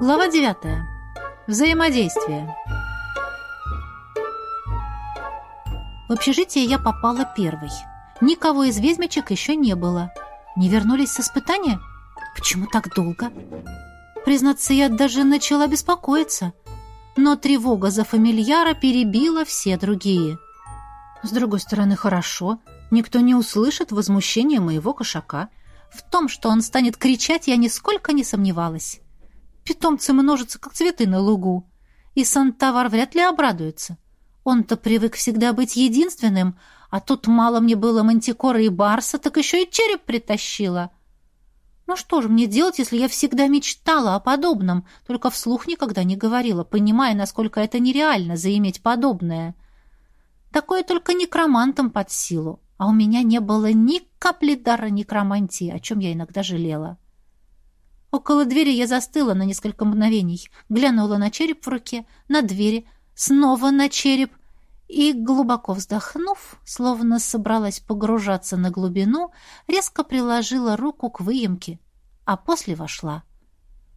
Глава 9. Взаимодействие. В общежитие я попала первой. Никого из ведьмочек еще не было. Не вернулись с испытания? Почему так долго? Признаться, я даже начала беспокоиться. Но тревога за фамильяра перебила все другие. С другой стороны, хорошо. Никто не услышит возмущения моего кошака. В том, что он станет кричать, я нисколько не сомневалась. Питомцы множатся, как цветы на лугу. И Сантавар вряд ли обрадуется. Он-то привык всегда быть единственным, а тут мало мне было мантикора и барса, так еще и череп притащила. Ну что же мне делать, если я всегда мечтала о подобном, только вслух никогда не говорила, понимая, насколько это нереально заиметь подобное? Такое только некромантам под силу, а у меня не было ни капли дара некромантии, о чем я иногда жалела. Около двери я застыла на несколько мгновений, глянула на череп в руке, на двери, снова на череп и, глубоко вздохнув, словно собралась погружаться на глубину, резко приложила руку к выемке, а после вошла.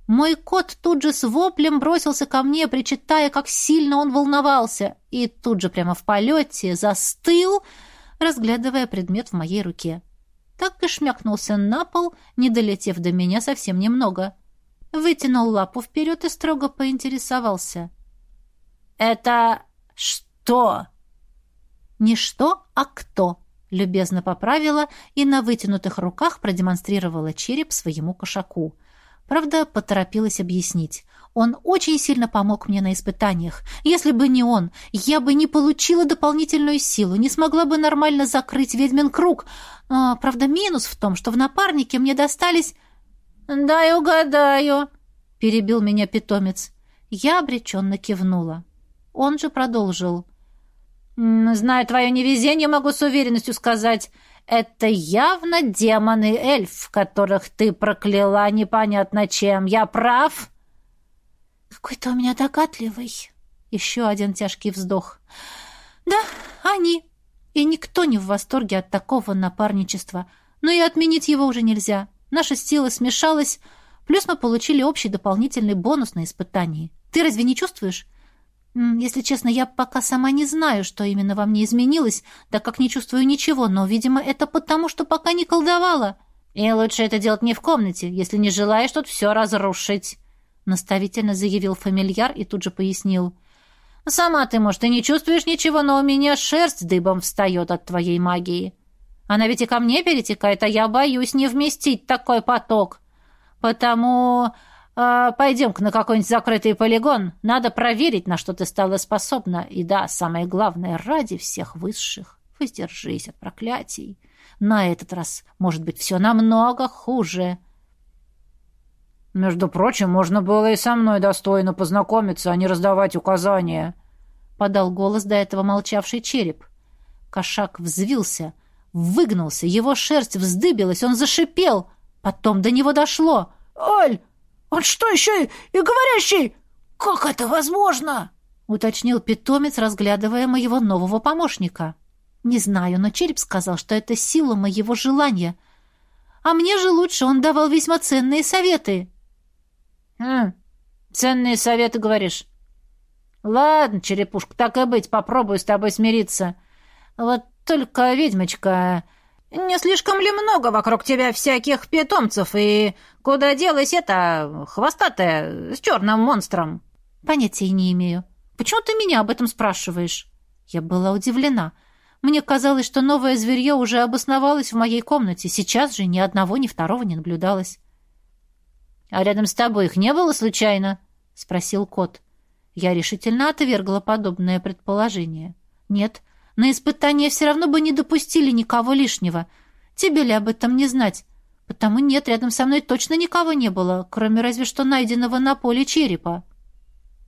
Мой кот тут же с воплем бросился ко мне, причитая, как сильно он волновался, и тут же прямо в полете застыл, разглядывая предмет в моей руке так и шмякнулся на пол, не долетев до меня совсем немного. Вытянул лапу вперед и строго поинтересовался. «Это что?» «Не что, а кто», — любезно поправила и на вытянутых руках продемонстрировала череп своему кошаку. Правда, поторопилась объяснить. Он очень сильно помог мне на испытаниях. Если бы не он, я бы не получила дополнительную силу, не смогла бы нормально закрыть ведьмин круг. А, правда, минус в том, что в напарнике мне достались... «Дай угадаю», — перебил меня питомец. Я обреченно кивнула. Он же продолжил. «Зная твое невезение, могу с уверенностью сказать, это явно демоны-эльф, которых ты прокляла непонятно чем. Я прав?» «Какой ты у меня догадливый!» Еще один тяжкий вздох. «Да, они. И никто не в восторге от такого напарничества. Но и отменить его уже нельзя. Наша сила смешалась, плюс мы получили общий дополнительный бонус на испытании. Ты разве не чувствуешь? Если честно, я пока сама не знаю, что именно во мне изменилось, так как не чувствую ничего, но, видимо, это потому, что пока не колдовала. И лучше это делать не в комнате, если не желаешь тут все разрушить». — наставительно заявил фамильяр и тут же пояснил. «Сама ты, может, и не чувствуешь ничего, но у меня шерсть дыбом встает от твоей магии. Она ведь и ко мне перетекает, а я боюсь не вместить такой поток. Потому э, пойдем-ка на какой-нибудь закрытый полигон. Надо проверить, на что ты стала способна. И да, самое главное, ради всех высших, воздержись от проклятий. На этот раз, может быть, все намного хуже». «Между прочим, можно было и со мной достойно познакомиться, а не раздавать указания», — подал голос до этого молчавший череп. Кошак взвился, выгнулся, его шерсть вздыбилась, он зашипел. Потом до него дошло. «Аль, он что еще и, и говорящий? Как это возможно?» — уточнил питомец, разглядывая моего нового помощника. «Не знаю, но череп сказал, что это сила моего желания. А мне же лучше, он давал весьма ценные советы». «Хм, ценные советы, говоришь?» «Ладно, черепушка, так и быть, попробую с тобой смириться. Вот только, ведьмочка, не слишком ли много вокруг тебя всяких питомцев, и куда делась эта хвостатая с черным монстром?» «Понятия не имею. Почему ты меня об этом спрашиваешь?» Я была удивлена. Мне казалось, что новое зверье уже обосновалось в моей комнате. Сейчас же ни одного, ни второго не наблюдалось. «А рядом с тобой их не было случайно?» — спросил кот. Я решительно отвергла подобное предположение. «Нет, на испытание все равно бы не допустили никого лишнего. Тебе ли об этом не знать? Потому нет, рядом со мной точно никого не было, кроме разве что найденного на поле черепа».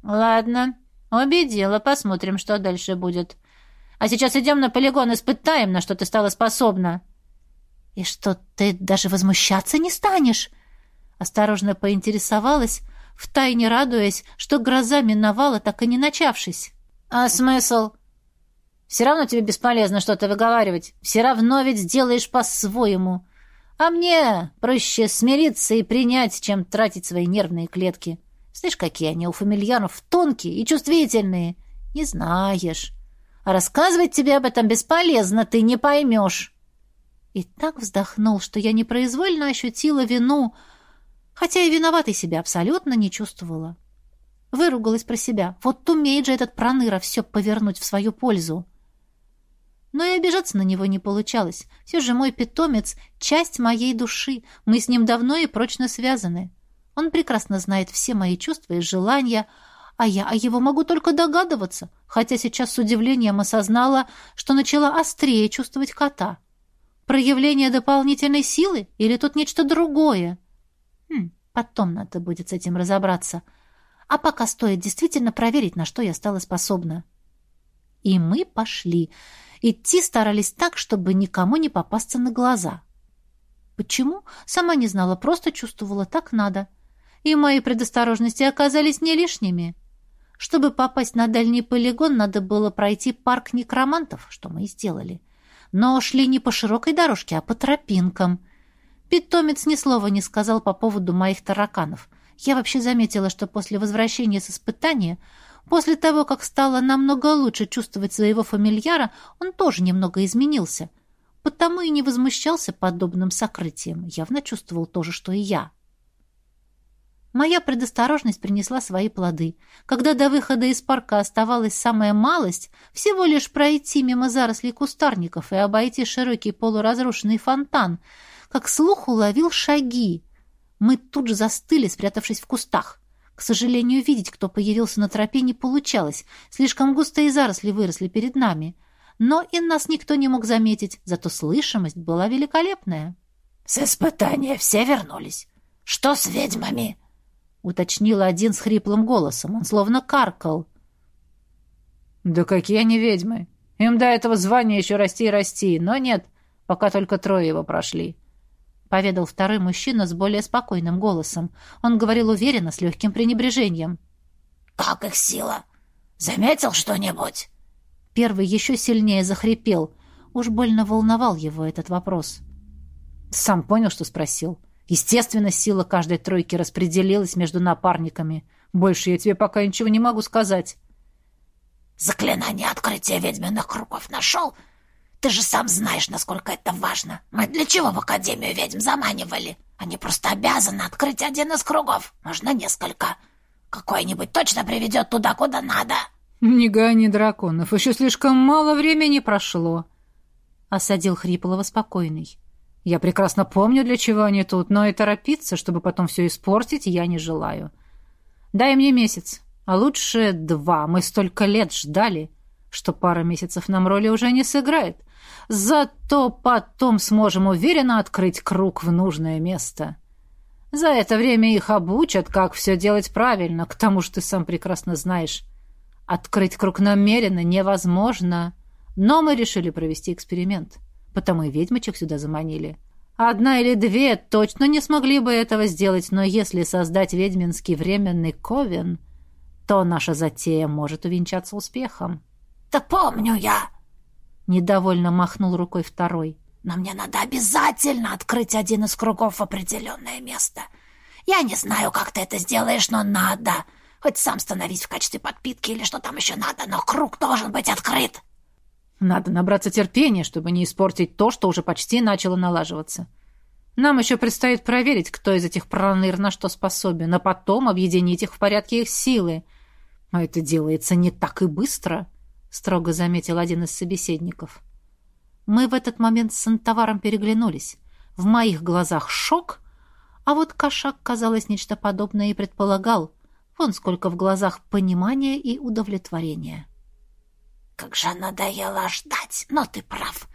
«Ладно, убедила, посмотрим, что дальше будет. А сейчас идем на полигон, испытаем, на что ты стала способна». «И что, ты даже возмущаться не станешь?» Осторожно поинтересовалась, втайне радуясь, что гроза миновала, так и не начавшись. «А смысл? Все равно тебе бесполезно что-то выговаривать. Все равно ведь сделаешь по-своему. А мне проще смириться и принять, чем тратить свои нервные клетки. Слышь, какие они у фамильяров тонкие и чувствительные. Не знаешь. А рассказывать тебе об этом бесполезно, ты не поймешь. И так вздохнул, что я непроизвольно ощутила вину, хотя и виноватой себя абсолютно не чувствовала. Выругалась про себя. Вот умеет же этот проныра все повернуть в свою пользу. Но и обижаться на него не получалось. Все же мой питомец — часть моей души. Мы с ним давно и прочно связаны. Он прекрасно знает все мои чувства и желания, а я о его могу только догадываться, хотя сейчас с удивлением осознала, что начала острее чувствовать кота. Проявление дополнительной силы или тут нечто другое? Потом надо будет с этим разобраться. А пока стоит действительно проверить, на что я стала способна. И мы пошли. Идти старались так, чтобы никому не попасться на глаза. Почему? Сама не знала, просто чувствовала, так надо. И мои предосторожности оказались не лишними. Чтобы попасть на дальний полигон, надо было пройти парк некромантов, что мы и сделали. Но шли не по широкой дорожке, а по тропинкам. Питомец ни слова не сказал по поводу моих тараканов. Я вообще заметила, что после возвращения с испытания, после того, как стало намного лучше чувствовать своего фамильяра, он тоже немного изменился. Потому и не возмущался подобным сокрытием. Явно чувствовал то же, что и я. Моя предосторожность принесла свои плоды. Когда до выхода из парка оставалась самая малость, всего лишь пройти мимо зарослей кустарников и обойти широкий полуразрушенный фонтан, как слух уловил шаги. Мы тут же застыли, спрятавшись в кустах. К сожалению, видеть, кто появился на тропе, не получалось. Слишком густые заросли выросли перед нами. Но и нас никто не мог заметить, зато слышимость была великолепная. — С испытания все вернулись. Что с ведьмами? — уточнил один с хриплым голосом. Он словно каркал. «Да какие они ведьмы! Им до этого звания еще расти и расти, но нет, пока только трое его прошли», — поведал второй мужчина с более спокойным голосом. Он говорил уверенно, с легким пренебрежением. «Как их сила? Заметил что-нибудь?» Первый еще сильнее захрипел. Уж больно волновал его этот вопрос. «Сам понял, что спросил?» Естественно, сила каждой тройки распределилась между напарниками. Больше я тебе пока ничего не могу сказать. Заклинание открытия ведьминых кругов нашел? Ты же сам знаешь, насколько это важно. Мы для чего в Академию ведьм заманивали? Они просто обязаны открыть один из кругов. Можно несколько. Какой-нибудь точно приведет туда, куда надо. Не гони драконов. Еще слишком мало времени прошло. Осадил Хриплова спокойный. Я прекрасно помню, для чего они тут, но и торопиться, чтобы потом все испортить, я не желаю. Дай мне месяц, а лучше два. Мы столько лет ждали, что пара месяцев нам роли уже не сыграет. Зато потом сможем уверенно открыть круг в нужное место. За это время их обучат, как все делать правильно, к тому же ты сам прекрасно знаешь. Открыть круг намеренно невозможно, но мы решили провести эксперимент потому и ведьмочек сюда заманили. Одна или две точно не смогли бы этого сделать, но если создать ведьминский временный ковен, то наша затея может увенчаться успехом. «Да помню я!» Недовольно махнул рукой второй. «Но мне надо обязательно открыть один из кругов в определенное место. Я не знаю, как ты это сделаешь, но надо. Хоть сам становись в качестве подпитки или что там еще надо, но круг должен быть открыт». Надо набраться терпения, чтобы не испортить то, что уже почти начало налаживаться. Нам еще предстоит проверить, кто из этих проныр на что способен, а потом объединить их в порядке их силы. А это делается не так и быстро, строго заметил один из собеседников. Мы в этот момент с Сантоваром переглянулись. В моих глазах шок, а вот кошак, казалось, нечто подобное и предполагал. Вон сколько в глазах понимания и удовлетворения. — как же надоело ждать, но ты прав.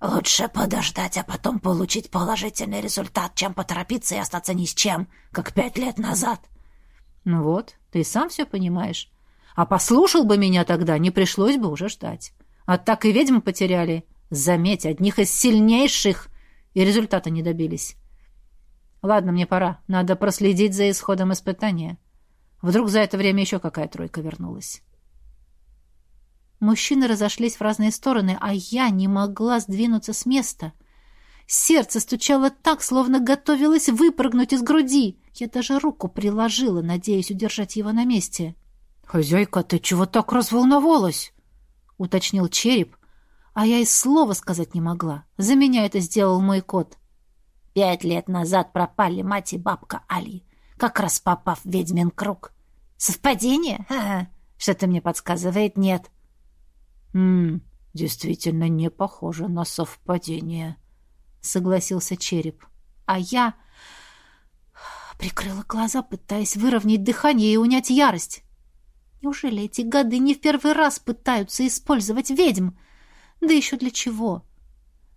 Лучше подождать, а потом получить положительный результат, чем поторопиться и остаться ни с чем, как пять лет назад. Ну вот, ты сам все понимаешь. А послушал бы меня тогда, не пришлось бы уже ждать. А так и ведьмы потеряли. Заметь, одних из сильнейших, и результата не добились. Ладно, мне пора. Надо проследить за исходом испытания. Вдруг за это время еще какая тройка вернулась. Мужчины разошлись в разные стороны, а я не могла сдвинуться с места. Сердце стучало так, словно готовилось выпрыгнуть из груди. Я даже руку приложила, надеясь удержать его на месте. «Хозяйка, ты чего так разволновалась?» — уточнил череп, а я и слова сказать не могла. За меня это сделал мой кот. Пять лет назад пропали мать и бабка Али, как раз попав в ведьмин круг. Совпадение? Ха-ха. Что-то мне подсказывает, нет. «Ммм, действительно не похоже на совпадение», — согласился череп. А я прикрыла глаза, пытаясь выровнять дыхание и унять ярость. Неужели эти гады не в первый раз пытаются использовать ведьм? Да еще для чего?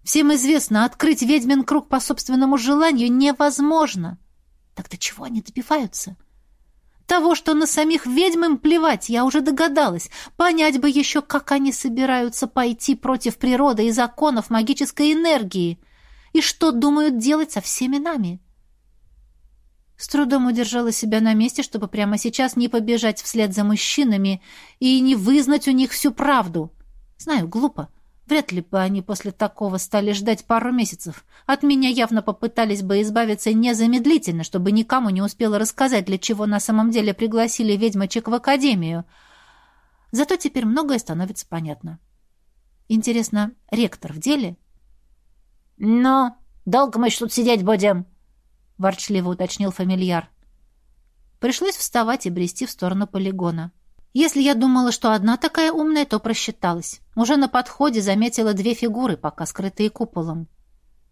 Всем известно, открыть ведьмин круг по собственному желанию невозможно. Так до чего они добиваются? Того, что на самих ведьм им плевать, я уже догадалась. Понять бы еще, как они собираются пойти против природы и законов магической энергии. И что думают делать со всеми нами. С трудом удержала себя на месте, чтобы прямо сейчас не побежать вслед за мужчинами и не вызнать у них всю правду. Знаю, глупо. Вряд ли бы они после такого стали ждать пару месяцев. От меня явно попытались бы избавиться незамедлительно, чтобы никому не успела рассказать, для чего на самом деле пригласили ведьмочек в академию. Зато теперь многое становится понятно. Интересно, ректор в деле? «Но долго мы еще тут сидеть будем?» — ворчливо уточнил фамильяр. Пришлось вставать и брести в сторону полигона. Если я думала, что одна такая умная, то просчиталась. Уже на подходе заметила две фигуры, пока скрытые куполом.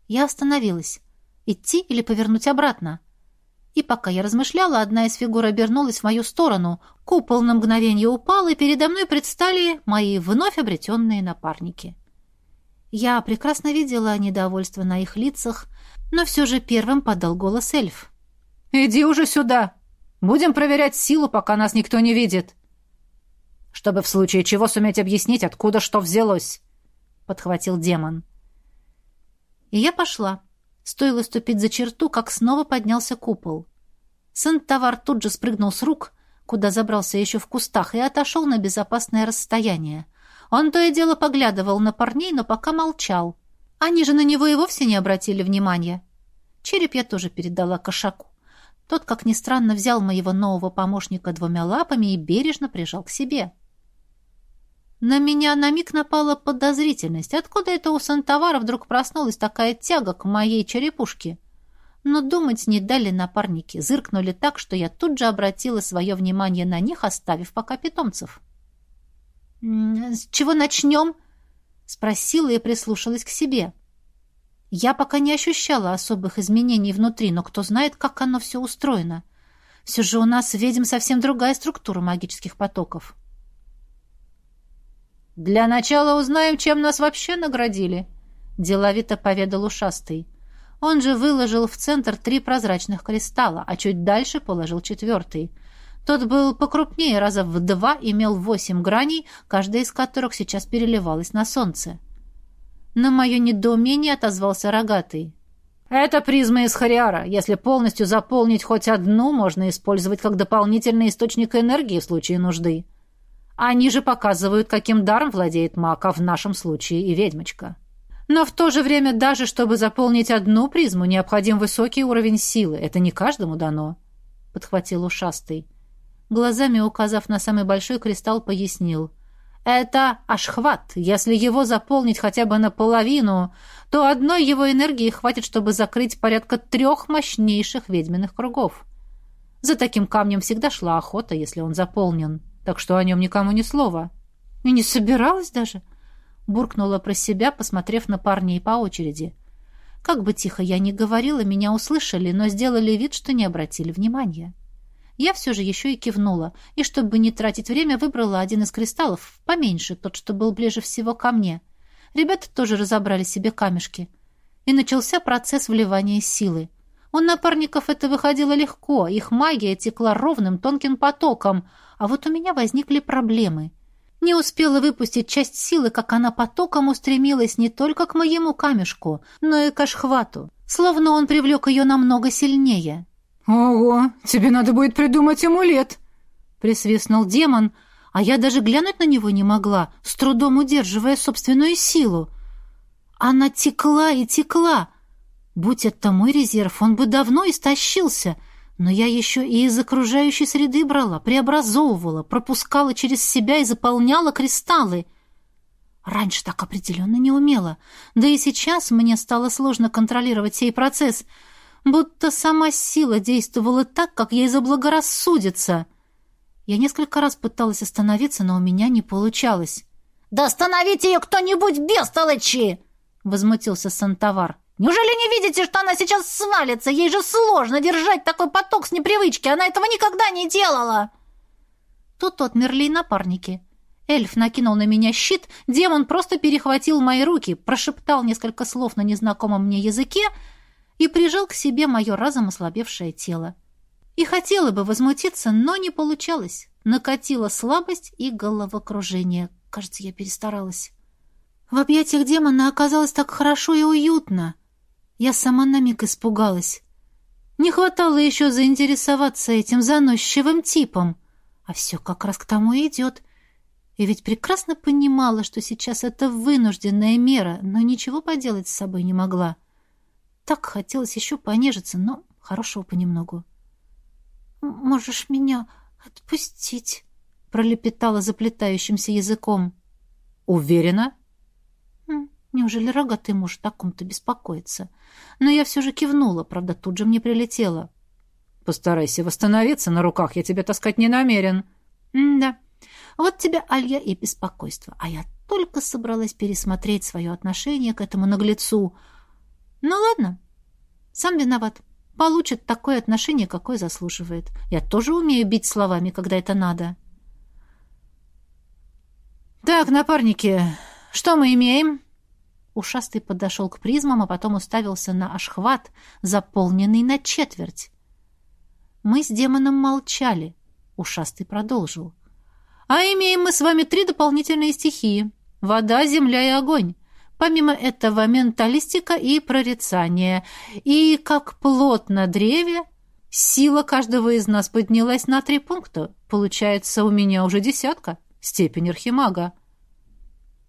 Я остановилась. Идти или повернуть обратно? И пока я размышляла, одна из фигур обернулась в мою сторону. Купол на мгновение упал, и передо мной предстали мои вновь обретенные напарники. Я прекрасно видела недовольство на их лицах, но все же первым подал голос эльф. «Иди уже сюда! Будем проверять силу, пока нас никто не видит!» Чтобы в случае чего суметь объяснить, откуда что взялось», — подхватил демон. И я пошла. Стоило ступить за черту, как снова поднялся купол. Сын-товар тут же спрыгнул с рук, куда забрался еще в кустах, и отошел на безопасное расстояние. Он то и дело поглядывал на парней, но пока молчал. Они же на него и вовсе не обратили внимания. Череп я тоже передала кошаку. Тот, как ни странно, взял моего нового помощника двумя лапами и бережно прижал к себе. — на меня на миг напала подозрительность. Откуда это у Сантовара вдруг проснулась такая тяга к моей черепушке? Но думать не дали напарники, зыркнули так, что я тут же обратила свое внимание на них, оставив пока питомцев. «С чего начнем?» — спросила и прислушалась к себе. Я пока не ощущала особых изменений внутри, но кто знает, как оно все устроено. Все же у нас, ведьм, совсем другая структура магических потоков. — «Для начала узнаем, чем нас вообще наградили», — деловито поведал ушастый. Он же выложил в центр три прозрачных кристалла, а чуть дальше положил четвертый. Тот был покрупнее, раза в два, имел восемь граней, каждая из которых сейчас переливалась на солнце. На мое недоумение отозвался рогатый. «Это призма из Хариара. Если полностью заполнить хоть одну, можно использовать как дополнительный источник энергии в случае нужды». Они же показывают, каким даром владеет маг, а в нашем случае и ведьмочка. Но в то же время даже чтобы заполнить одну призму, необходим высокий уровень силы. Это не каждому дано, — подхватил ушастый. Глазами указав на самый большой кристалл, пояснил. Это ашхват. Если его заполнить хотя бы наполовину, то одной его энергии хватит, чтобы закрыть порядка трех мощнейших ведьминых кругов. За таким камнем всегда шла охота, если он заполнен. — так что о нем никому ни слова. И не собиралась даже, буркнула про себя, посмотрев на парней по очереди. Как бы тихо я ни говорила, меня услышали, но сделали вид, что не обратили внимания. Я все же еще и кивнула, и, чтобы не тратить время, выбрала один из кристаллов, поменьше, тот, что был ближе всего ко мне. Ребята тоже разобрали себе камешки. И начался процесс вливания силы. У напарников это выходило легко, их магия текла ровным тонким потоком, а вот у меня возникли проблемы. Не успела выпустить часть силы, как она потоком устремилась не только к моему камешку, но и к Ашхвату, словно он привлек ее намного сильнее. «Ого, тебе надо будет придумать амулет!» — присвистнул демон, а я даже глянуть на него не могла, с трудом удерживая собственную силу. Она текла и текла. Будь это мой резерв, он бы давно истощился — Но я еще и из окружающей среды брала, преобразовывала, пропускала через себя и заполняла кристаллы. Раньше так определенно не умела. Да и сейчас мне стало сложно контролировать сей процесс, будто сама сила действовала так, как ей заблагорассудится. Я несколько раз пыталась остановиться, но у меня не получалось. «Да остановите ее кто-нибудь, бестолочи!» — возмутился Сантовар. Неужели не видите, что она сейчас свалится? Ей же сложно держать такой поток с непривычки. Она этого никогда не делала. Тут отмерли и напарники. Эльф накинул на меня щит, демон просто перехватил мои руки, прошептал несколько слов на незнакомом мне языке и прижал к себе мое разом ослабевшее тело. И хотела бы возмутиться, но не получалось. Накатила слабость и головокружение. Кажется, я перестаралась. В объятиях демона оказалось так хорошо и уютно. Я сама на миг испугалась. Не хватало еще заинтересоваться этим заносчивым типом. А все как раз к тому и идет. И ведь прекрасно понимала, что сейчас это вынужденная мера, но ничего поделать с собой не могла. Так хотелось еще понежиться, но хорошего понемногу. «Можешь меня отпустить?» — пролепетала заплетающимся языком. «Уверена?» Неужели рогатый муж о таком-то беспокоится? Но я все же кивнула, правда, тут же мне прилетело. Постарайся восстановиться, на руках я тебя таскать не намерен. да, вот тебе, Алья, и беспокойство. А я только собралась пересмотреть свое отношение к этому наглецу. Ну ладно, сам виноват. Получит такое отношение, какое заслуживает. Я тоже умею бить словами, когда это надо. Так, напарники, что мы имеем? Ушастый подошел к призмам, а потом уставился на ашхват, заполненный на четверть. Мы с демоном молчали. Ушастый продолжил. «А имеем мы с вами три дополнительные стихии. Вода, земля и огонь. Помимо этого менталистика и прорицание. И как плод на древе, сила каждого из нас поднялась на три пункта. Получается, у меня уже десятка. Степень архимага».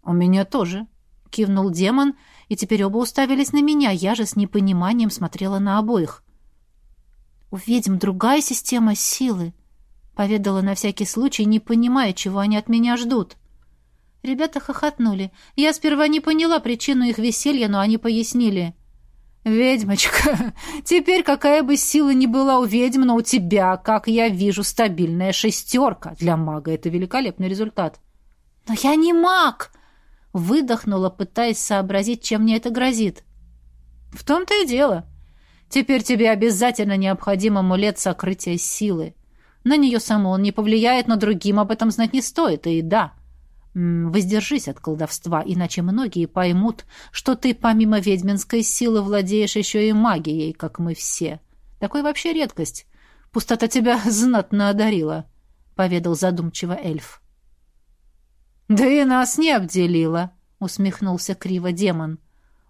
«У меня тоже», — кивнул демон, и теперь оба уставились на меня. Я же с непониманием смотрела на обоих. «У другая система силы», — поведала на всякий случай, не понимая, чего они от меня ждут. Ребята хохотнули. Я сперва не поняла причину их веселья, но они пояснили. «Ведьмочка, теперь какая бы сила ни была у ведьм, но у тебя, как я вижу, стабильная шестерка. Для мага это великолепный результат». «Но я не маг!» Выдохнула, пытаясь сообразить, чем мне это грозит. «В том-то и дело. Теперь тебе обязательно необходим амулет сокрытия силы. На нее само он не повлияет, но другим об этом знать не стоит. И да, воздержись от колдовства, иначе многие поймут, что ты помимо ведьминской силы владеешь еще и магией, как мы все. Такой вообще редкость. Пустота тебя знатно одарила», — поведал задумчиво эльф. «Да и нас не обделила», — усмехнулся криво демон.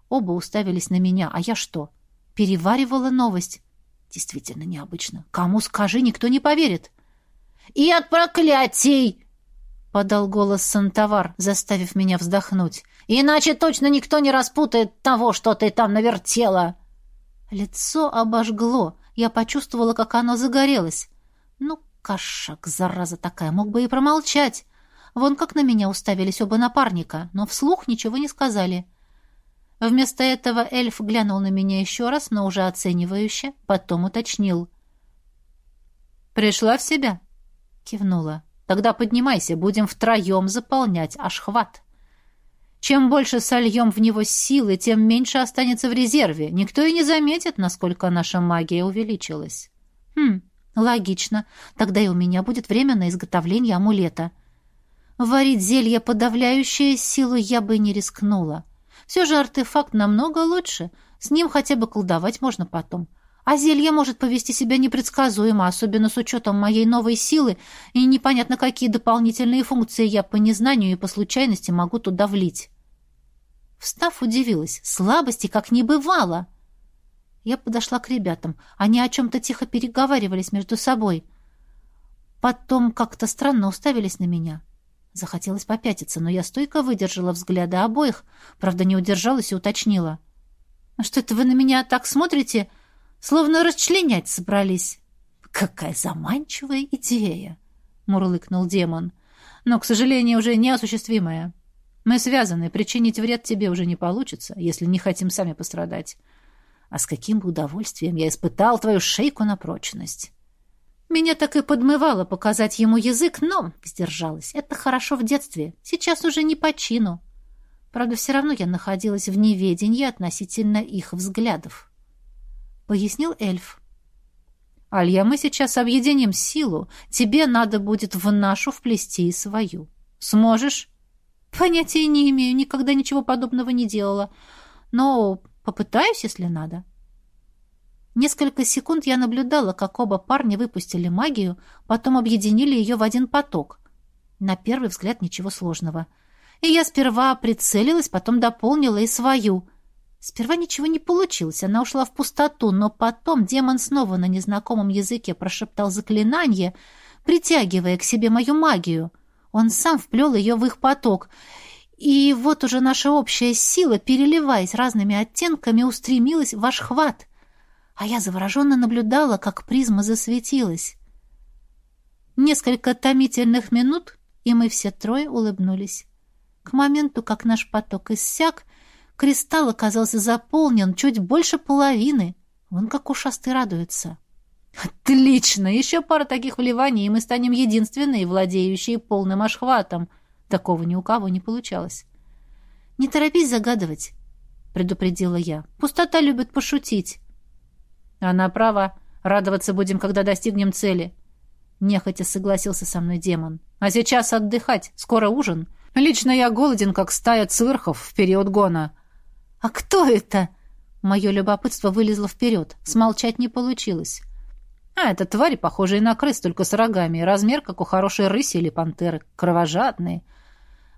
Оба уставились на меня, а я что? Переваривала новость. Действительно необычно. Кому скажи, никто не поверит. «И от проклятий!» — подал голос Сантовар, заставив меня вздохнуть. «Иначе точно никто не распутает того, что ты там навертела!» Лицо обожгло. Я почувствовала, как оно загорелось. Ну, кошак, зараза такая, мог бы и промолчать. Вон как на меня уставились оба напарника, но вслух ничего не сказали. Вместо этого эльф глянул на меня еще раз, но уже оценивающе, потом уточнил. «Пришла в себя?» — кивнула. «Тогда поднимайся, будем втроем заполнять аж хват. Чем больше сольем в него силы, тем меньше останется в резерве. Никто и не заметит, насколько наша магия увеличилась». «Хм, логично. Тогда и у меня будет время на изготовление амулета». Варить зелье, подавляющее силу, я бы не рискнула. Все же артефакт намного лучше. С ним хотя бы колдовать можно потом. А зелье может повести себя непредсказуемо, особенно с учетом моей новой силы, и непонятно, какие дополнительные функции я по незнанию и по случайности могу туда влить. Встав, удивилась. Слабости как не бывало. Я подошла к ребятам. Они о чем-то тихо переговаривались между собой. Потом как-то странно уставились на меня. Захотелось попятиться, но я стойко выдержала взгляды обоих, правда, не удержалась и уточнила. «А что это вы на меня так смотрите, словно расчленять собрались?» Какая заманчивая идея, мурлыкнул демон. Но, к сожалению, уже неосуществимая. Мы связаны, причинить вред тебе уже не получится, если не хотим сами пострадать. А с каким бы удовольствием я испытал твою шейку на прочность. Меня так и подмывало показать ему язык, но сдержалась. Это хорошо в детстве, сейчас уже не по чину. Правда, все равно я находилась в неведении относительно их взглядов. Пояснил эльф. «Алья, мы сейчас объединим силу. Тебе надо будет в нашу вплести и свою. Сможешь?» «Понятия не имею, никогда ничего подобного не делала. Но попытаюсь, если надо». Несколько секунд я наблюдала, как оба парня выпустили магию, потом объединили ее в один поток. На первый взгляд ничего сложного — и я сперва прицелилась, потом дополнила и свою. Сперва ничего не получилось, она ушла в пустоту, но потом демон снова на незнакомом языке прошептал заклинание, притягивая к себе мою магию. Он сам вплел ее в их поток. И вот уже наша общая сила, переливаясь разными оттенками, устремилась в ваш хват. А я завороженно наблюдала, как призма засветилась. Несколько томительных минут, и мы все трое улыбнулись. К моменту, как наш поток иссяк, кристалл оказался заполнен чуть больше половины. Он как ушастый радуется. Отлично! Еще пара таких вливаний, и мы станем единственные, владеющие полным ошхватом. Такого ни у кого не получалось. Не торопись загадывать, предупредила я. Пустота любит пошутить. Она права. Радоваться будем, когда достигнем цели. Нехотя согласился со мной демон. А сейчас отдыхать. Скоро ужин. Лично я голоден, как стая цирхов в период гона. А кто это? Мое любопытство вылезло вперед. Смолчать не получилось. А, это твари, похожие на крыс, только с рогами. Размер, как у хорошей рыси или пантеры. Кровожадные.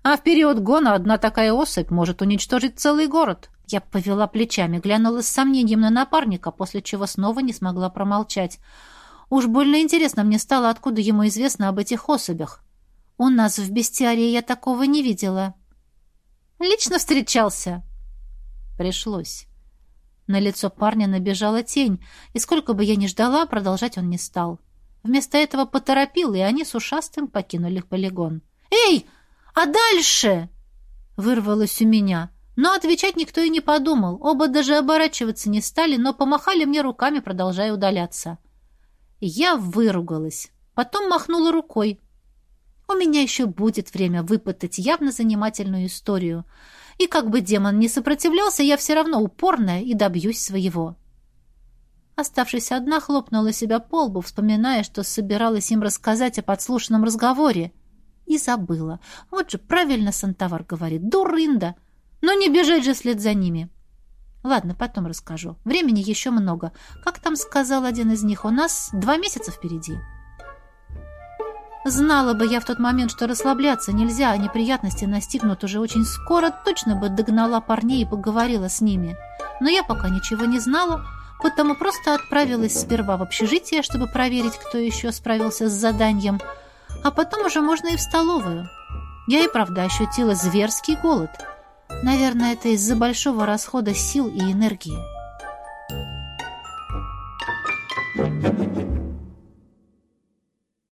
А в период гона одна такая особь может уничтожить целый город. Я повела плечами, глянула с сомнением на напарника, после чего снова не смогла промолчать. Уж больно интересно мне стало, откуда ему известно об этих особях. У нас в бестиарии я такого не видела. Лично встречался. Пришлось. На лицо парня набежала тень, и сколько бы я ни ждала, продолжать он не стал. Вместо этого поторопил, и они с ушастым покинули полигон. «Эй, а дальше?» Вырвалось у меня. Но отвечать никто и не подумал. Оба даже оборачиваться не стали, но помахали мне руками, продолжая удаляться. Я выругалась. Потом махнула рукой. У меня еще будет время выпытать явно занимательную историю. И как бы демон не сопротивлялся, я все равно упорная и добьюсь своего. Оставшись одна, хлопнула себя по лбу, вспоминая, что собиралась им рассказать о подслушанном разговоре. И забыла. Вот же правильно Сантавар говорит. Дурында! Но не бежать же вслед за ними. Ладно, потом расскажу. Времени еще много. Как там сказал один из них, у нас два месяца впереди. Знала бы я в тот момент, что расслабляться нельзя, а неприятности настигнут уже очень скоро, точно бы догнала парней и поговорила с ними. Но я пока ничего не знала, потому просто отправилась сперва в общежитие, чтобы проверить, кто еще справился с заданием, а потом уже можно и в столовую. Я и правда ощутила зверский голод. Наверное, это из-за большого расхода сил и энергии.